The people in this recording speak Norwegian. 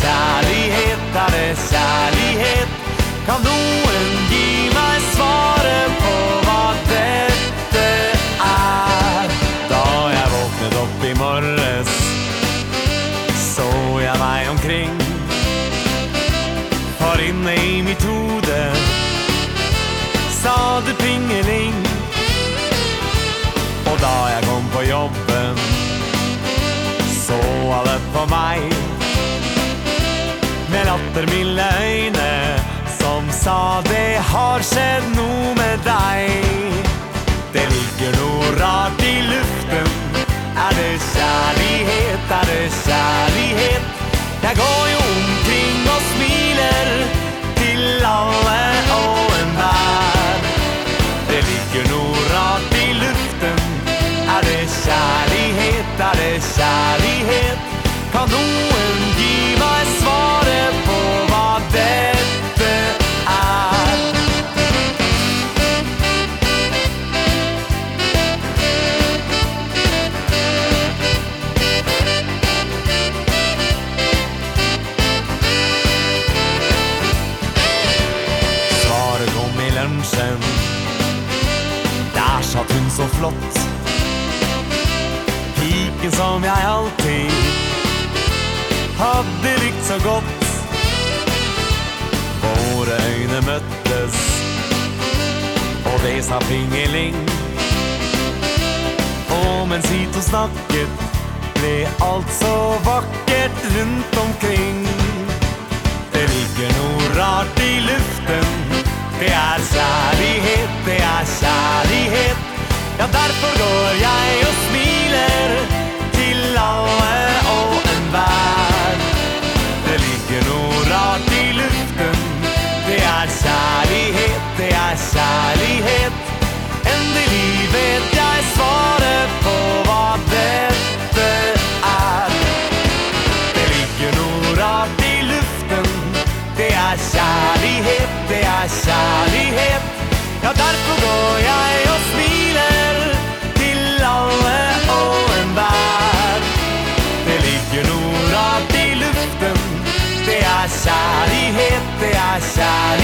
Kjærlighet er det kjærlighet? Kan noen gi meg svaret på hva dette er? Da jeg våknet opp i morges, så jeg meg omkring. For inne i mitt hode lattermilde øyne som sa det har skjedd noe med deg. Det ligger noe rart i luften. Er det kjærlighet, er det kjærlighet? Jeg går jo omkring og smiler til alle og enhver. Det ligger noe rart i luften. Er det kjærlighet, er det kjærlighet? Der satt hun så flott. Piken som jeg alltid hadde likt så godt. Våre øyne møttes, og det sa pingeling. Og mens vi to snakket, ble alt så vakkert rundt omkring. Ja, derfor går jeg og smiler til alle og enhver. Det ligger noe rart i luften. Det er kjærlighet, det er kjærlighet. Endelig vet jeg svaret på hva dette er. Det ligger noe rart i luften. Det er kjærlighet, det er kjærlighet. Ja, derfor går jeg og smiler noe rart i